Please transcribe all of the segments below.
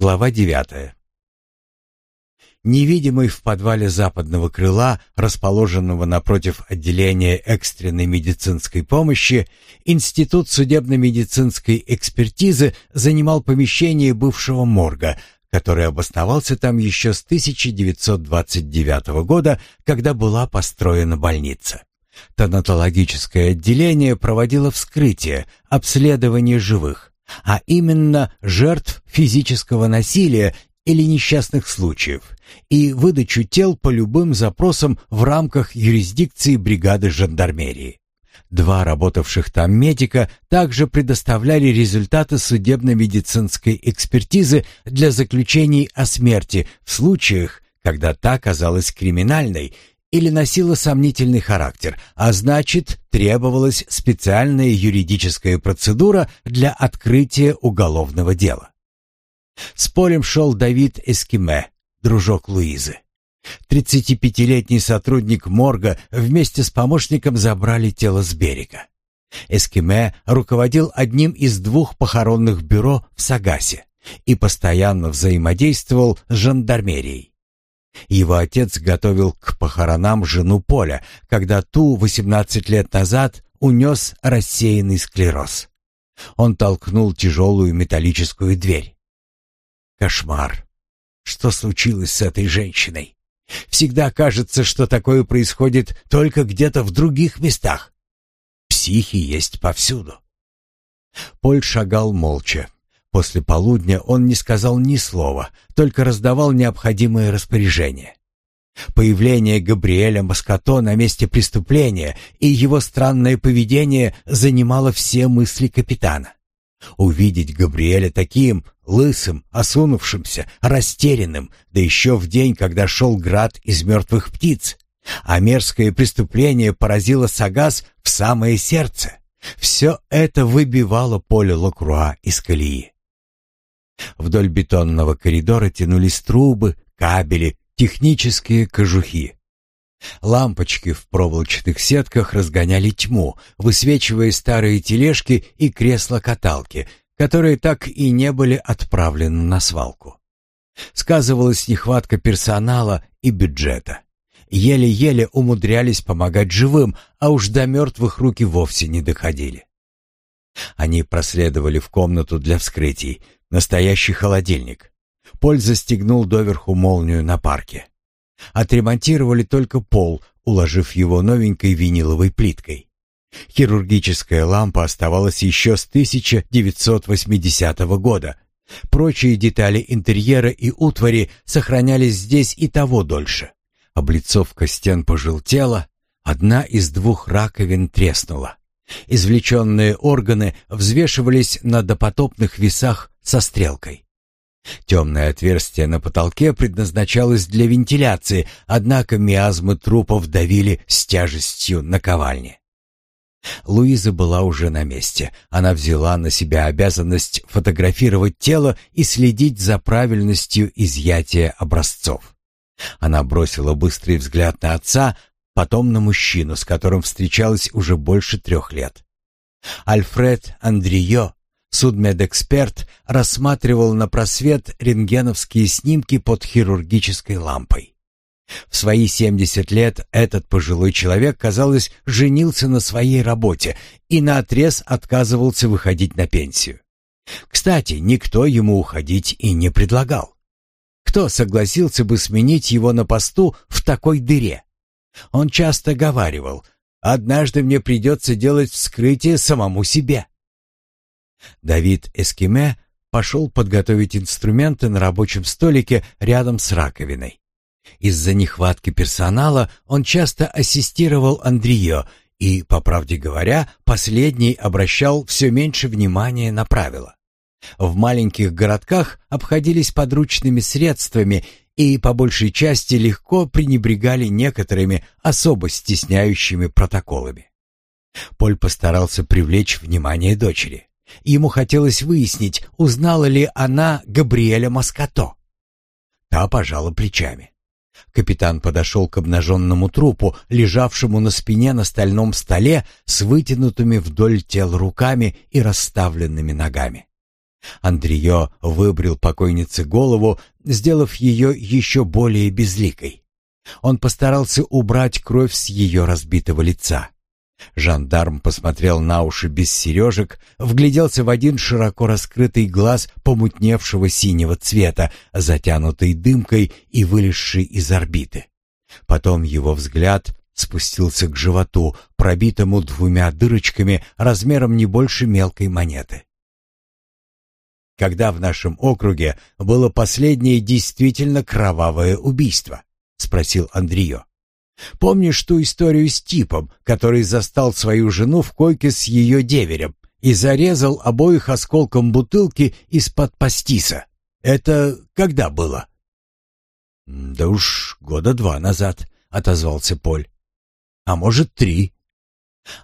Глава 9. Невидимый в подвале западного крыла, расположенного напротив отделения экстренной медицинской помощи, Институт судебно-медицинской экспертизы занимал помещение бывшего морга, который обосновался там еще с 1929 года, когда была построена больница. Тонатологическое отделение проводило вскрытие, обследование живых, а именно жертв физического насилия или несчастных случаев и выдачу тел по любым запросам в рамках юрисдикции бригады жандармерии. Два работавших там медика также предоставляли результаты судебно-медицинской экспертизы для заключений о смерти в случаях, когда та казалась криминальной или носила сомнительный характер, а значит, требовалась специальная юридическая процедура для открытия уголовного дела. С полем шел Давид Эскиме, дружок Луизы. 35-летний сотрудник морга вместе с помощником забрали тело с берега. Эскиме руководил одним из двух похоронных бюро в Сагасе и постоянно взаимодействовал с жандармерией. Его отец готовил к похоронам жену Поля, когда ту 18 лет назад унес рассеянный склероз. Он толкнул тяжелую металлическую дверь. Кошмар. Что случилось с этой женщиной? Всегда кажется, что такое происходит только где-то в других местах. Психи есть повсюду. Поль шагал молча. После полудня он не сказал ни слова, только раздавал необходимые распоряжения. Появление Габриэля Маскато на месте преступления и его странное поведение занимало все мысли капитана. Увидеть Габриэля таким, лысым, осунувшимся, растерянным, да еще в день, когда шел град из мертвых птиц. А мерзкое преступление поразило Сагас в самое сердце. Все это выбивало поле Локруа из колеи. Вдоль бетонного коридора тянулись трубы, кабели, технические кожухи. Лампочки в проволочных сетках разгоняли тьму, высвечивая старые тележки и кресла-каталки, которые так и не были отправлены на свалку. Сказывалась нехватка персонала и бюджета. Еле-еле умудрялись помогать живым, а уж до мертвых руки вовсе не доходили. Они проследовали в комнату для вскрытий, настоящий холодильник. Поль застегнул доверху молнию на парке. Отремонтировали только пол, уложив его новенькой виниловой плиткой. Хирургическая лампа оставалась еще с 1980 года. Прочие детали интерьера и утвари сохранялись здесь и того дольше. Облицовка стен пожелтела, одна из двух раковин треснула. Извлеченные органы взвешивались на допотопных весах со стрелкой. Темное отверстие на потолке предназначалось для вентиляции, однако миазмы трупов давили с тяжестью наковальни. Луиза была уже на месте. Она взяла на себя обязанность фотографировать тело и следить за правильностью изъятия образцов. Она бросила быстрый взгляд на отца, потом на мужчину, с которым встречалась уже больше трех лет. Альфред Андрио Судмедэксперт рассматривал на просвет рентгеновские снимки под хирургической лампой. В свои 70 лет этот пожилой человек, казалось, женился на своей работе и наотрез отказывался выходить на пенсию. Кстати, никто ему уходить и не предлагал. Кто согласился бы сменить его на посту в такой дыре? Он часто говаривал, «Однажды мне придется делать вскрытие самому себе». Давид Эскиме пошел подготовить инструменты на рабочем столике рядом с раковиной. Из-за нехватки персонала он часто ассистировал Андрио и, по правде говоря, последний обращал все меньше внимания на правила. В маленьких городках обходились подручными средствами и по большей части легко пренебрегали некоторыми особо стесняющими протоколами. Поль постарался привлечь внимание дочери. Ему хотелось выяснить, узнала ли она Габриэля Маскато. Та пожала плечами. Капитан подошел к обнаженному трупу, лежавшему на спине на стальном столе с вытянутыми вдоль тел руками и расставленными ногами. Андрио выбрил покойнице голову, сделав ее еще более безликой. Он постарался убрать кровь с ее разбитого лица. Жандарм посмотрел на уши без сережек, вгляделся в один широко раскрытый глаз помутневшего синего цвета, затянутый дымкой и вылезший из орбиты. Потом его взгляд спустился к животу, пробитому двумя дырочками размером не больше мелкой монеты. «Когда в нашем округе было последнее действительно кровавое убийство?» — спросил Андрио. Помнишь ту историю с типом, который застал свою жену в койке с ее деверем и зарезал обоих осколком бутылки из-под пастиса? Это когда было?» «Да уж года два назад», — отозвался Поль. «А может, три?»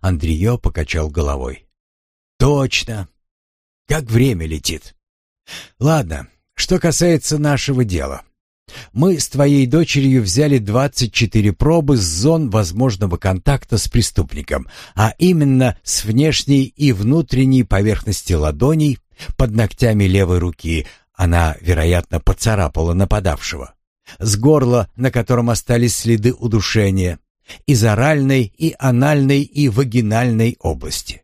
Андрио покачал головой. «Точно. Как время летит. Ладно, что касается нашего дела. Мы с твоей дочерью взяли 24 пробы с зон возможного контакта с преступником, а именно с внешней и внутренней поверхности ладоней, под ногтями левой руки, она, вероятно, поцарапала нападавшего, с горла, на котором остались следы удушения, из оральной и анальной и вагинальной области.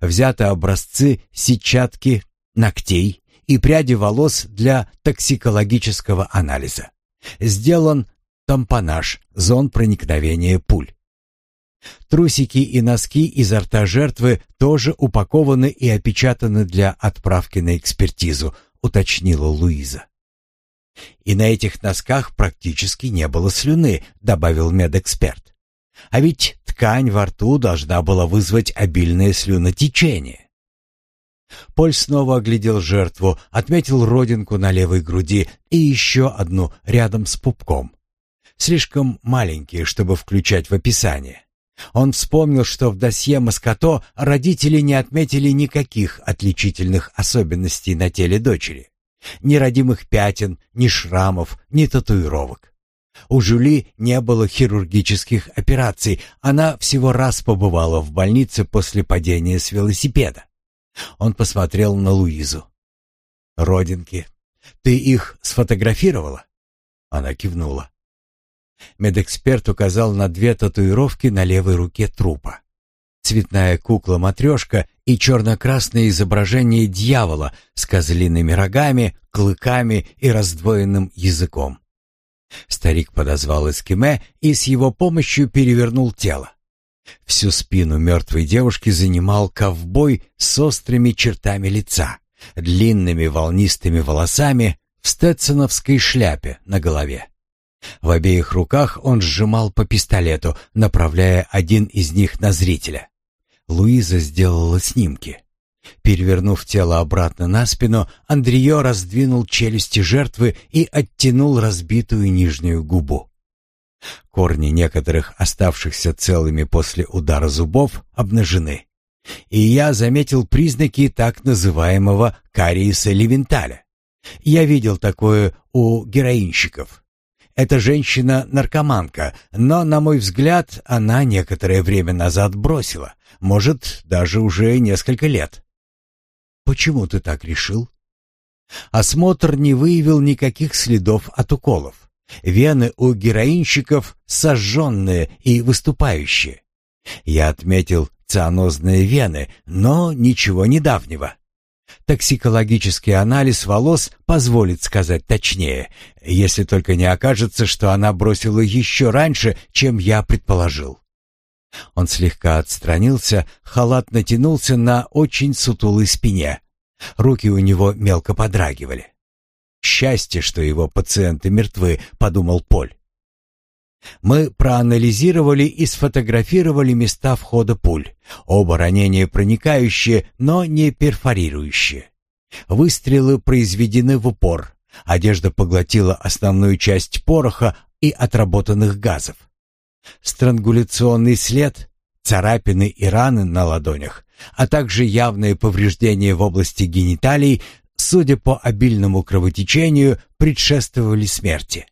Взяты образцы сетчатки, ногтей, и пряди волос для токсикологического анализа. Сделан тампонаж, зон проникновения пуль. Трусики и носки изо рта жертвы тоже упакованы и опечатаны для отправки на экспертизу, уточнила Луиза. И на этих носках практически не было слюны, добавил медэксперт. А ведь ткань во рту должна была вызвать обильное слюнотечение. Поль снова оглядел жертву, отметил родинку на левой груди и еще одну рядом с пупком. Слишком маленькие, чтобы включать в описание. Он вспомнил, что в досье Маскато родители не отметили никаких отличительных особенностей на теле дочери. Ни родимых пятен, ни шрамов, ни татуировок. У Жюли не было хирургических операций, она всего раз побывала в больнице после падения с велосипеда. Он посмотрел на Луизу. «Родинки. Ты их сфотографировала?» Она кивнула. Медэксперт указал на две татуировки на левой руке трупа. Цветная кукла-матрешка и черно-красное изображение дьявола с козлиными рогами, клыками и раздвоенным языком. Старик подозвал эскиме и с его помощью перевернул тело. Всю спину мертвой девушки занимал ковбой с острыми чертами лица, длинными волнистыми волосами в стетсоновской шляпе на голове. В обеих руках он сжимал по пистолету, направляя один из них на зрителя. Луиза сделала снимки. Перевернув тело обратно на спину, Андрео раздвинул челюсти жертвы и оттянул разбитую нижнюю губу. Корни некоторых, оставшихся целыми после удара зубов, обнажены. И я заметил признаки так называемого кариеса Левенталя. Я видел такое у героинщиков. Эта женщина-наркоманка, но, на мой взгляд, она некоторое время назад бросила. Может, даже уже несколько лет. «Почему ты так решил?» Осмотр не выявил никаких следов от уколов. Вены у героинщиков сожженные и выступающие. Я отметил цианозные вены, но ничего недавнего. Токсикологический анализ волос позволит сказать точнее, если только не окажется, что она бросила еще раньше, чем я предположил. Он слегка отстранился, халат натянулся на очень сутулой спине. Руки у него мелко подрагивали. «Счастье, что его пациенты мертвы», — подумал Поль. Мы проанализировали и сфотографировали места входа пуль. Оба ранения проникающие, но не перфорирующие. Выстрелы произведены в упор. Одежда поглотила основную часть пороха и отработанных газов. Странгуляционный след, царапины и раны на ладонях, а также явные повреждения в области гениталий судя по обильному кровотечению, предшествовали смерти.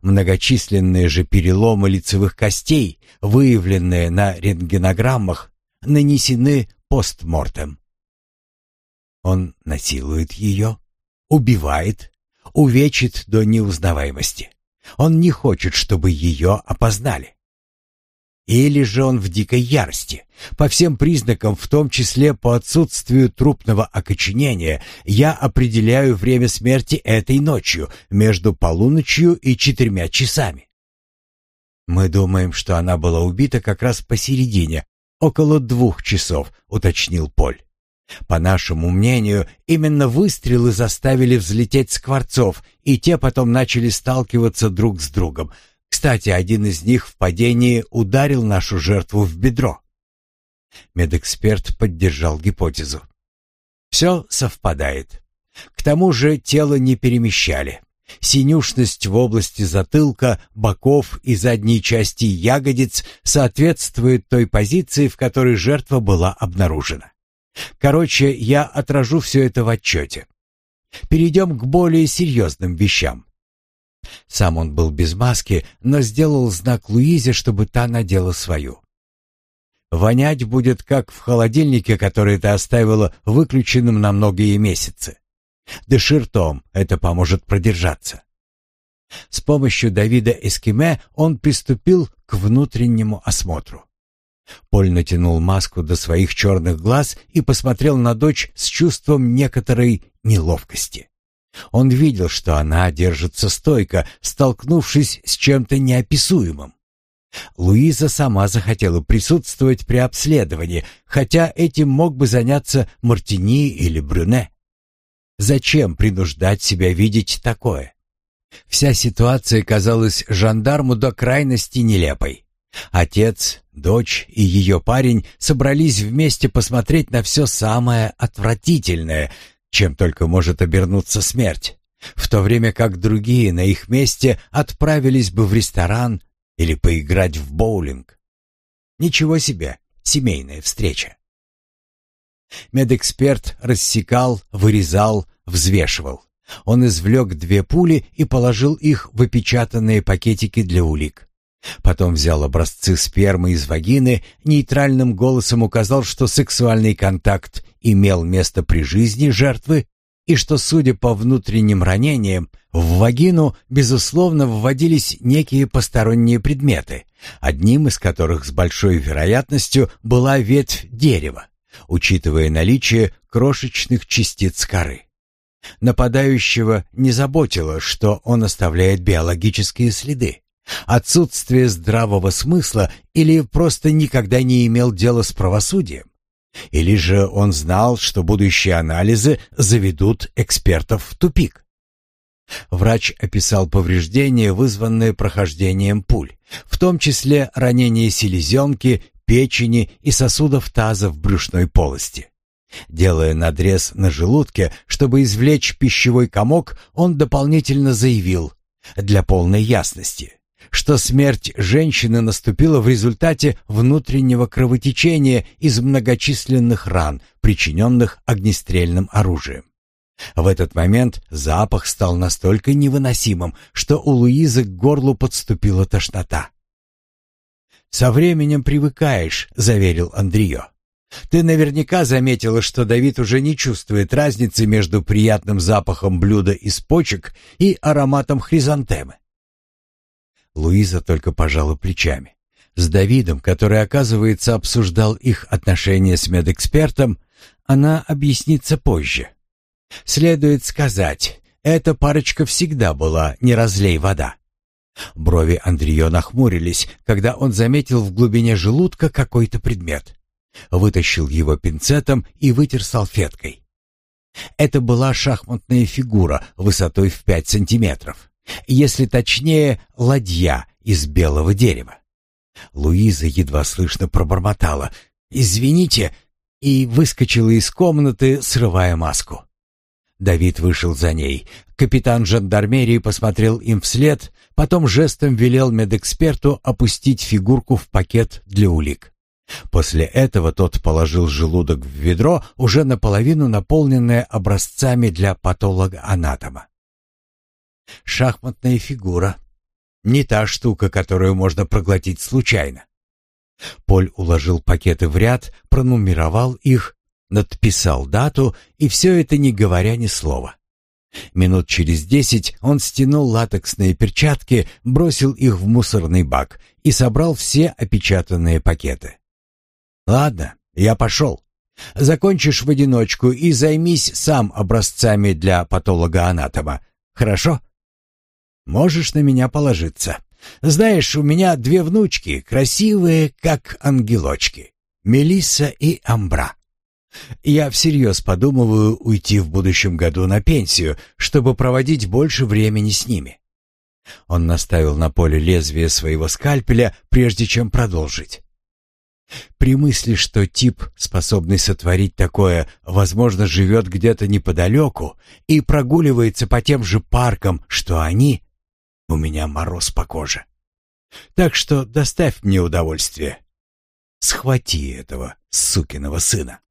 Многочисленные же переломы лицевых костей, выявленные на рентгенограммах, нанесены постмортем. Он насилует ее, убивает, увечит до неузнаваемости. Он не хочет, чтобы ее опознали. Или же он в дикой ярости. По всем признакам, в том числе по отсутствию трупного окоченения, я определяю время смерти этой ночью, между полуночью и четырьмя часами. Мы думаем, что она была убита как раз посередине, около двух часов, уточнил Поль. По нашему мнению, именно выстрелы заставили взлететь скворцов, и те потом начали сталкиваться друг с другом, кстати, один из них в падении ударил нашу жертву в бедро. Медэксперт поддержал гипотезу. Все совпадает. К тому же тело не перемещали. Синюшность в области затылка, боков и задней части ягодиц соответствует той позиции, в которой жертва была обнаружена. Короче, я отражу все это в отчете. Перейдем к более серьезным вещам. Сам он был без маски, но сделал знак Луизе, чтобы та надела свою. «Вонять будет, как в холодильнике, который ты оставила выключенным на многие месяцы. Дыши ртом, это поможет продержаться». С помощью Давида Эскиме он приступил к внутреннему осмотру. Поль натянул маску до своих черных глаз и посмотрел на дочь с чувством некоторой неловкости. Он видел, что она держится стойко, столкнувшись с чем-то неописуемым. Луиза сама захотела присутствовать при обследовании, хотя этим мог бы заняться Мартини или Брюне. Зачем принуждать себя видеть такое? Вся ситуация казалась жандарму до крайности нелепой. Отец, дочь и ее парень собрались вместе посмотреть на все самое отвратительное, чем только может обернуться смерть, в то время как другие на их месте отправились бы в ресторан или поиграть в боулинг. Ничего себе, семейная встреча. Медэксперт рассекал, вырезал, взвешивал. Он извлек две пули и положил их в опечатанные пакетики для улик. Потом взял образцы спермы из вагины, нейтральным голосом указал, что сексуальный контакт имел место при жизни жертвы и что, судя по внутренним ранениям, в вагину, безусловно, вводились некие посторонние предметы, одним из которых с большой вероятностью была ветвь дерева, учитывая наличие крошечных частиц коры. Нападающего не заботило, что он оставляет биологические следы. Отсутствие здравого смысла или просто никогда не имел дела с правосудием или же он знал, что будущие анализы заведут экспертов в тупик? Врач описал повреждения, вызванные прохождением пуль, в том числе ранение селезенки, печени и сосудов таза в брюшной полости. Делая надрез на желудке, чтобы извлечь пищевой комок, он дополнительно заявил, для полной ясности, что смерть женщины наступила в результате внутреннего кровотечения из многочисленных ран, причиненных огнестрельным оружием. В этот момент запах стал настолько невыносимым, что у Луизы к горлу подступила тошнота. «Со временем привыкаешь», — заверил Андрио. «Ты наверняка заметила, что Давид уже не чувствует разницы между приятным запахом блюда из почек и ароматом хризантемы. Луиза только пожала плечами. С Давидом, который, оказывается, обсуждал их отношения с медэкспертом, она объяснится позже. Следует сказать, эта парочка всегда была «не разлей вода». Брови Андрея нахмурились, когда он заметил в глубине желудка какой-то предмет. Вытащил его пинцетом и вытер салфеткой. Это была шахматная фигура высотой в пять сантиметров если точнее, ладья из белого дерева. Луиза едва слышно пробормотала «Извините!» и выскочила из комнаты, срывая маску. Давид вышел за ней. Капитан жандармерии посмотрел им вслед, потом жестом велел медэксперту опустить фигурку в пакет для улик. После этого тот положил желудок в ведро, уже наполовину наполненное образцами для патолога-анатома шахматная фигура. Не та штука, которую можно проглотить случайно. Поль уложил пакеты в ряд, пронумеровал их, надписал дату, и все это не говоря ни слова. Минут через десять он стянул латексные перчатки, бросил их в мусорный бак и собрал все опечатанные пакеты. «Ладно, я пошел. Закончишь в одиночку и займись сам образцами для патолога-анатома. Хорошо?» Можешь на меня положиться. Знаешь, у меня две внучки, красивые, как ангелочки. Мелисса и Амбра. Я всерьез подумываю уйти в будущем году на пенсию, чтобы проводить больше времени с ними. Он наставил на поле лезвие своего скальпеля, прежде чем продолжить. При мысли, что тип, способный сотворить такое, возможно, живет где-то неподалеку и прогуливается по тем же паркам, что они, у меня мороз по коже. Так что доставь мне удовольствие. Схвати этого сукиного сына.